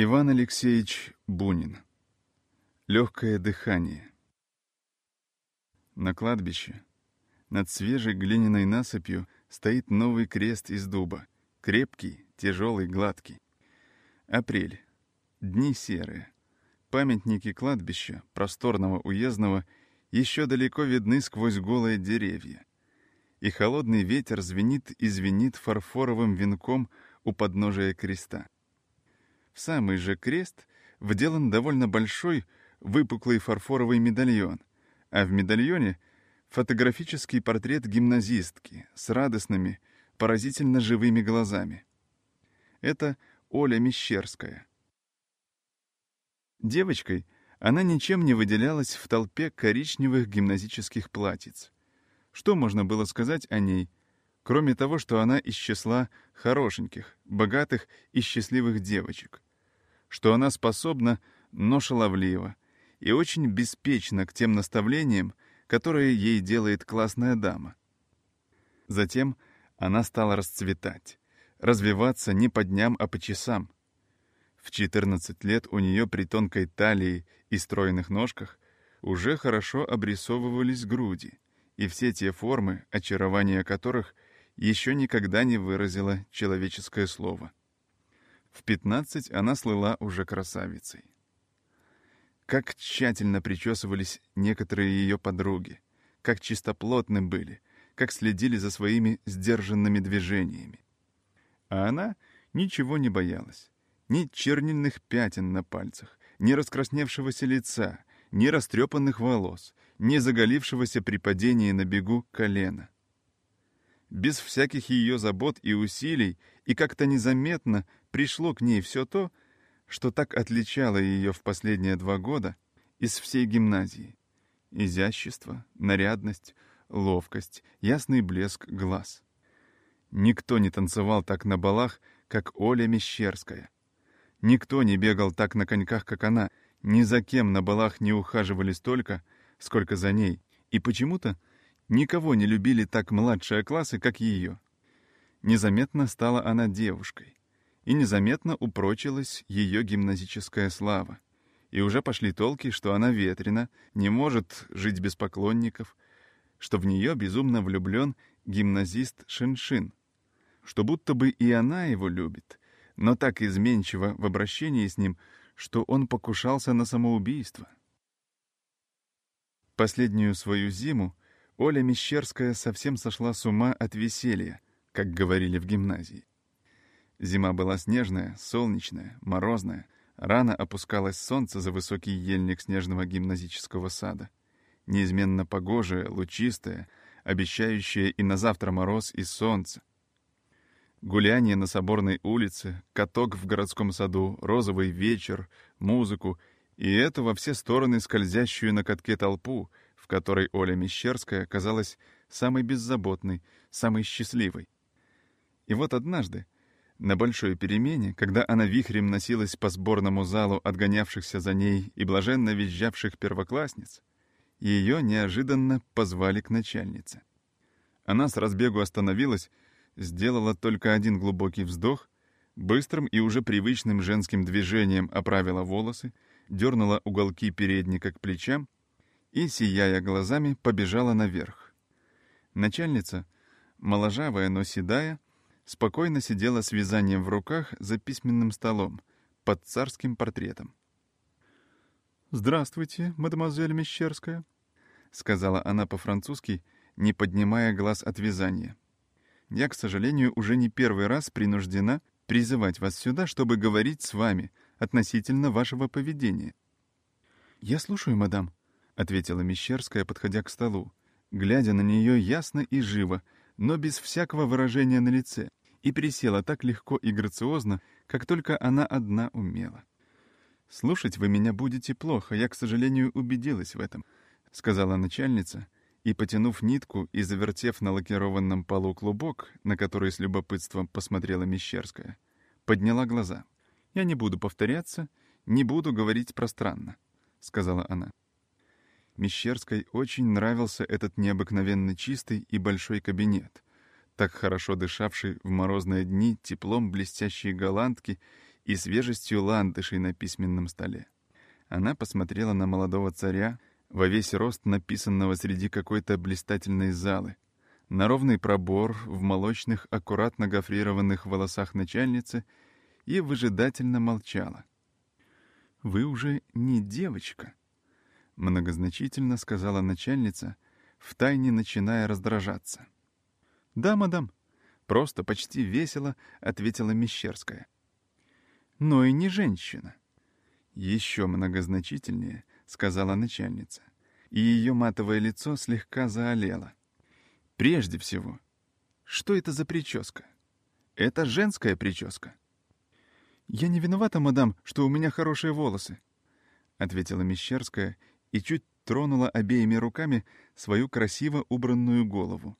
Иван Алексеевич Бунин. Легкое дыхание. На кладбище, над свежей глиняной насыпью, стоит новый крест из дуба. Крепкий, тяжелый, гладкий. Апрель. Дни серые. Памятники кладбища, просторного уездного, еще далеко видны сквозь голые деревья. И холодный ветер звенит и звенит фарфоровым венком у подножия креста. В самый же крест вделан довольно большой, выпуклый фарфоровый медальон, а в медальоне фотографический портрет гимназистки с радостными, поразительно живыми глазами. Это Оля Мещерская. Девочкой она ничем не выделялась в толпе коричневых гимназических платьиц. Что можно было сказать о ней, кроме того, что она из числа хорошеньких, богатых и счастливых девочек? Что она способна, но шаловлива, и очень беспечна к тем наставлениям, которые ей делает классная дама. Затем она стала расцветать, развиваться не по дням, а по часам. В 14 лет у нее при тонкой талии и стройных ножках уже хорошо обрисовывались груди, и все те формы, очарование которых еще никогда не выразило человеческое слово. В 15 она слыла уже красавицей. Как тщательно причесывались некоторые ее подруги, как чистоплотны были, как следили за своими сдержанными движениями. А она ничего не боялась. Ни чернильных пятен на пальцах, ни раскрасневшегося лица, ни растрепанных волос, ни заголившегося при падении на бегу колена. Без всяких ее забот и усилий, и как-то незаметно пришло к ней все то, что так отличало ее в последние два года из всей гимназии. Изящество, нарядность, ловкость, ясный блеск глаз. Никто не танцевал так на балах, как Оля Мещерская. Никто не бегал так на коньках, как она, ни за кем на балах не ухаживали столько, сколько за ней, и почему-то никого не любили так младшие классы, как ее. Незаметно стала она девушкой и незаметно упрочилась ее гимназическая слава. И уже пошли толки, что она ветрена, не может жить без поклонников, что в нее безумно влюблен гимназист Шиншин, что будто бы и она его любит, но так изменчиво в обращении с ним, что он покушался на самоубийство. Последнюю свою зиму Оля Мещерская совсем сошла с ума от веселья, как говорили в гимназии. Зима была снежная, солнечная, морозная. Рано опускалось солнце за высокий ельник снежного гимназического сада. Неизменно погожее, лучистое, обещающее и на завтра мороз и солнце. Гуляние на Соборной улице, каток в городском саду, розовый вечер, музыку и эту во все стороны скользящую на катке толпу, в которой Оля Мещерская казалась самой беззаботной, самой счастливой. И вот однажды, на большой перемене, когда она вихрем носилась по сборному залу отгонявшихся за ней и блаженно визжавших первоклассниц, ее неожиданно позвали к начальнице. Она с разбегу остановилась, сделала только один глубокий вздох, быстрым и уже привычным женским движением оправила волосы, дернула уголки передника к плечам и, сияя глазами, побежала наверх. Начальница, моложавая, но седая, спокойно сидела с вязанием в руках за письменным столом, под царским портретом. «Здравствуйте, мадемуазель Мещерская», — сказала она по-французски, не поднимая глаз от вязания. «Я, к сожалению, уже не первый раз принуждена призывать вас сюда, чтобы говорить с вами относительно вашего поведения». «Я слушаю, мадам», — ответила Мещерская, подходя к столу, глядя на нее ясно и живо, но без всякого выражения на лице и присела так легко и грациозно, как только она одна умела. «Слушать вы меня будете плохо, я, к сожалению, убедилась в этом», — сказала начальница, и, потянув нитку и завертев на лакированном полу клубок, на который с любопытством посмотрела Мещерская, подняла глаза. «Я не буду повторяться, не буду говорить пространно», — сказала она. Мещерской очень нравился этот необыкновенно чистый и большой кабинет — так хорошо дышавший в морозные дни теплом блестящие голландки и свежестью ландышей на письменном столе. Она посмотрела на молодого царя, во весь рост написанного среди какой-то блистательной залы, на ровный пробор в молочных, аккуратно гофрированных волосах начальницы и выжидательно молчала. «Вы уже не девочка», — многозначительно сказала начальница, втайне начиная раздражаться. «Да, мадам», — просто почти весело ответила Мещерская. «Но и не женщина». Еще многозначительнее сказала начальница, и ее матовое лицо слегка заолело. «Прежде всего, что это за прическа? Это женская прическа». «Я не виновата, мадам, что у меня хорошие волосы», — ответила Мещерская и чуть тронула обеими руками свою красиво убранную голову.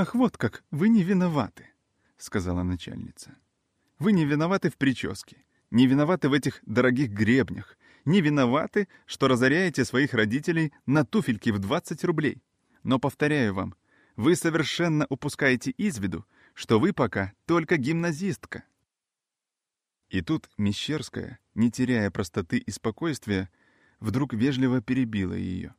«Ах, вот как, вы не виноваты», — сказала начальница. «Вы не виноваты в прическе, не виноваты в этих дорогих гребнях, не виноваты, что разоряете своих родителей на туфельки в 20 рублей. Но, повторяю вам, вы совершенно упускаете из виду, что вы пока только гимназистка. И тут Мещерская, не теряя простоты и спокойствия, вдруг вежливо перебила ее.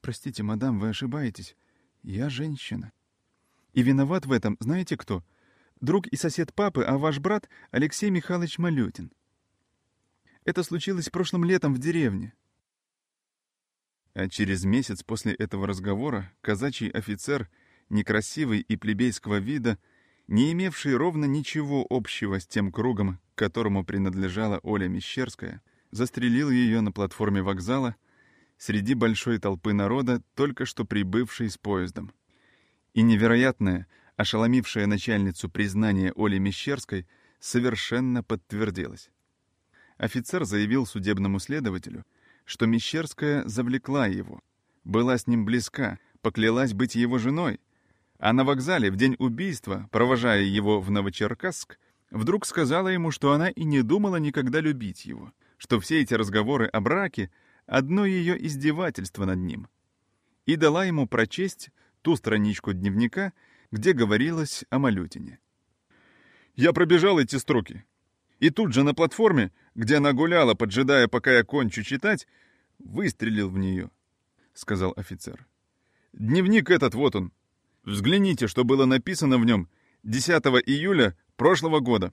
«Простите, мадам, вы ошибаетесь. Я женщина. И виноват в этом, знаете кто? Друг и сосед папы, а ваш брат Алексей Михайлович Малютин. Это случилось прошлым летом в деревне. А через месяц после этого разговора казачий офицер, некрасивый и плебейского вида, не имевший ровно ничего общего с тем кругом, которому принадлежала Оля Мещерская, застрелил ее на платформе вокзала среди большой толпы народа, только что прибывшей с поездом. И невероятное, ошеломившее начальницу признание Оли Мещерской, совершенно подтвердилось офицер заявил судебному следователю, что Мещерская завлекла его, была с ним близка, поклялась быть его женой, а на вокзале в день убийства, провожая его в Новочеркасск, вдруг сказала ему, что она и не думала никогда любить его, что все эти разговоры о браке — одно ее издевательство над ним. И дала ему прочесть ту страничку дневника, где говорилось о Малютине. «Я пробежал эти строки. И тут же на платформе, где она гуляла, поджидая, пока я кончу читать, выстрелил в нее, — сказал офицер. Дневник этот, вот он. Взгляните, что было написано в нем 10 июля прошлого года.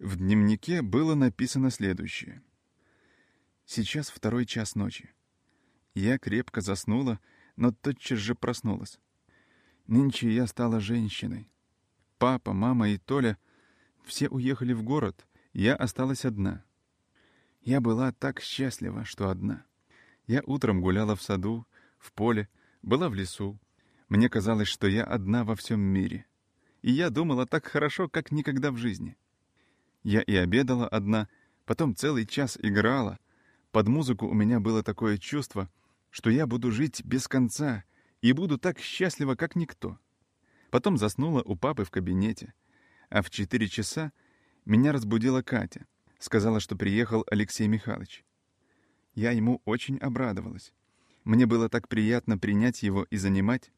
В дневнике было написано следующее. Сейчас второй час ночи. Я крепко заснула, но тотчас же проснулась. Нынче я стала женщиной. Папа, мама и Толя все уехали в город, я осталась одна. Я была так счастлива, что одна. Я утром гуляла в саду, в поле, была в лесу. Мне казалось, что я одна во всем мире. И я думала так хорошо, как никогда в жизни. Я и обедала одна, потом целый час играла. Под музыку у меня было такое чувство, что я буду жить без конца и буду так счастлива, как никто. Потом заснула у папы в кабинете, а в четыре часа меня разбудила Катя. Сказала, что приехал Алексей Михайлович. Я ему очень обрадовалась. Мне было так приятно принять его и занимать.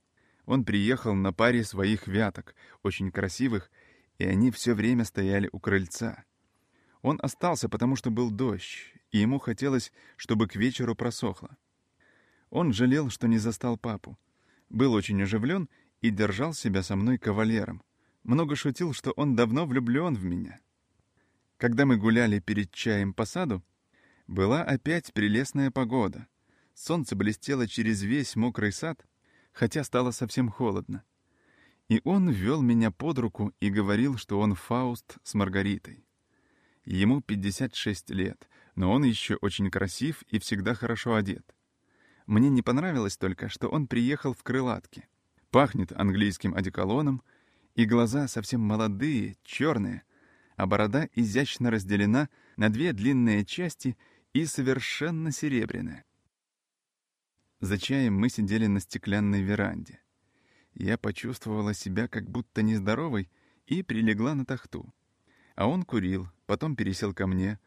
Он приехал на паре своих вяток, очень красивых, и они все время стояли у крыльца. Он остался, потому что был дождь, и ему хотелось, чтобы к вечеру просохло. Он жалел, что не застал папу. Был очень оживлен и держал себя со мной кавалером. Много шутил, что он давно влюблен в меня. Когда мы гуляли перед чаем по саду, была опять прелестная погода. Солнце блестело через весь мокрый сад, хотя стало совсем холодно. И он ввел меня под руку и говорил, что он Фауст с Маргаритой. Ему 56 лет, но он еще очень красив и всегда хорошо одет. Мне не понравилось только, что он приехал в крылатке. Пахнет английским одеколоном, и глаза совсем молодые, черные — а борода изящно разделена на две длинные части и совершенно серебряная. За чаем мы сидели на стеклянной веранде. Я почувствовала себя как будто нездоровой и прилегла на тахту. А он курил, потом пересел ко мне,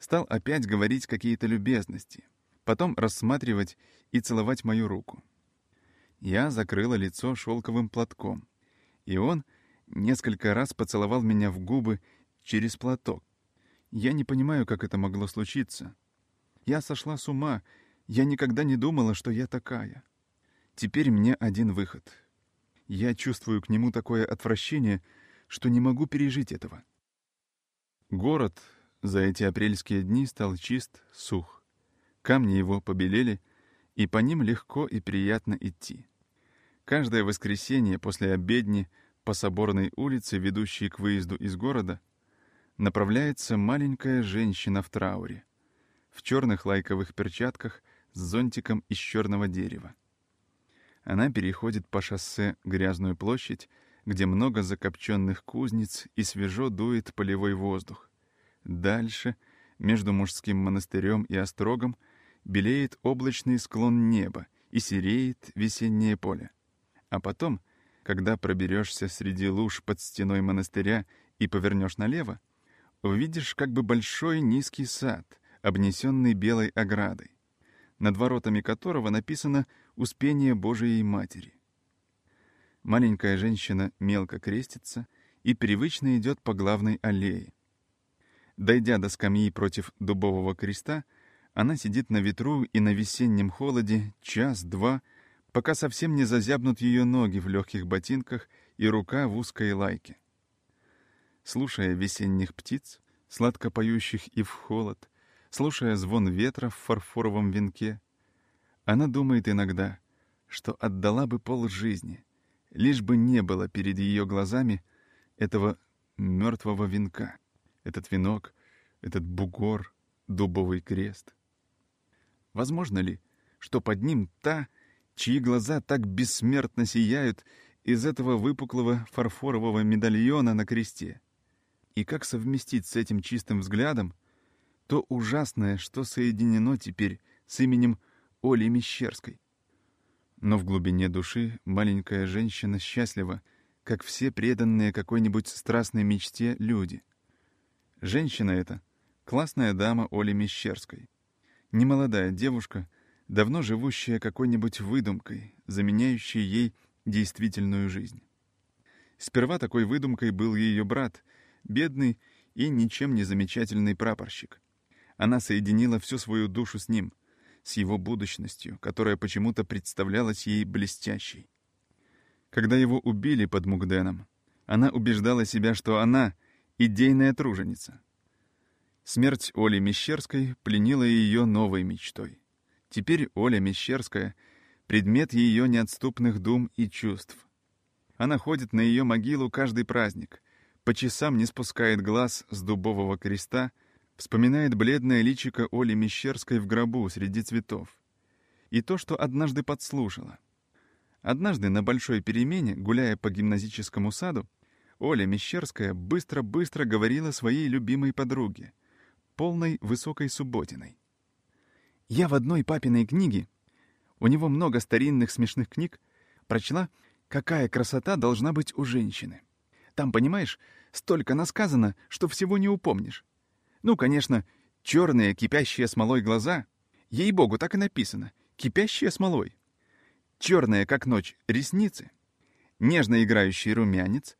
стал опять говорить какие-то любезности, потом рассматривать и целовать мою руку. Я закрыла лицо шелковым платком, и он несколько раз поцеловал меня в губы через платок, Я не понимаю, как это могло случиться. Я сошла с ума. Я никогда не думала, что я такая. Теперь мне один выход. Я чувствую к нему такое отвращение, что не могу пережить этого. Город за эти апрельские дни стал чист, сух. Камни его побелели, и по ним легко и приятно идти. Каждое воскресенье после обедни по соборной улице, ведущей к выезду из города, направляется маленькая женщина в трауре, в черных лайковых перчатках с зонтиком из черного дерева. Она переходит по шоссе грязную площадь, где много закопченных кузниц и свежо дует полевой воздух. Дальше, между мужским монастырем и острогом, белеет облачный склон неба и сереет весеннее поле. А потом, когда проберешься среди луж под стеной монастыря и повернешь налево, увидишь как бы большой низкий сад, обнесенный белой оградой, над воротами которого написано «Успение Божией Матери». Маленькая женщина мелко крестится и привычно идет по главной аллее. Дойдя до скамьи против дубового креста, она сидит на ветру и на весеннем холоде час-два, пока совсем не зазябнут ее ноги в легких ботинках и рука в узкой лайке слушая весенних птиц, сладко поющих и в холод, слушая звон ветра в фарфоровом венке, она думает иногда, что отдала бы пол жизни, лишь бы не было перед ее глазами этого мертвого венка, этот венок, этот бугор, дубовый крест. Возможно ли, что под ним та, чьи глаза так бессмертно сияют из этого выпуклого фарфорового медальона на кресте? И как совместить с этим чистым взглядом то ужасное, что соединено теперь с именем Оли Мещерской? Но в глубине души маленькая женщина счастлива, как все преданные какой-нибудь страстной мечте люди. Женщина эта — классная дама Оли Мещерской. Немолодая девушка, давно живущая какой-нибудь выдумкой, заменяющей ей действительную жизнь. Сперва такой выдумкой был ее брат — бедный и ничем не замечательный прапорщик. Она соединила всю свою душу с ним, с его будущностью, которая почему-то представлялась ей блестящей. Когда его убили под Мугденом, она убеждала себя, что она — идейная труженица. Смерть Оли Мещерской пленила ее новой мечтой. Теперь Оля Мещерская — предмет ее неотступных дум и чувств. Она ходит на ее могилу каждый праздник, по часам не спускает глаз с дубового креста, вспоминает бледное личико Оли Мещерской в гробу среди цветов. И то, что однажды подслушала. Однажды на большой перемене, гуляя по гимназическому саду, Оля Мещерская быстро-быстро говорила своей любимой подруге, полной высокой субботиной. «Я в одной папиной книге, у него много старинных смешных книг, прочла, какая красота должна быть у женщины. Там, понимаешь, столько насказано, что всего не упомнишь. Ну, конечно, черные, кипящие смолой глаза. Ей-богу, так и написано. Кипящие смолой. Черные, как ночь, ресницы. Нежно играющий румянец.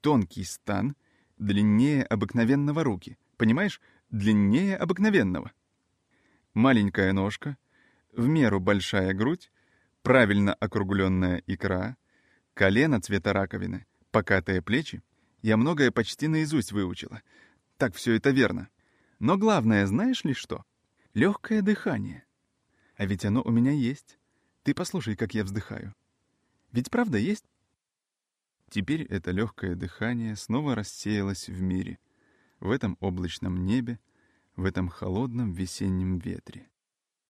Тонкий стан. Длиннее обыкновенного руки. Понимаешь? Длиннее обыкновенного. Маленькая ножка. В меру большая грудь. Правильно округленная икра. Колено цвета раковины покатые плечи. Я многое почти наизусть выучила. Так все это верно. Но главное, знаешь ли что? Легкое дыхание. А ведь оно у меня есть. Ты послушай, как я вздыхаю. Ведь правда есть? Теперь это легкое дыхание снова рассеялось в мире, в этом облачном небе, в этом холодном весеннем ветре.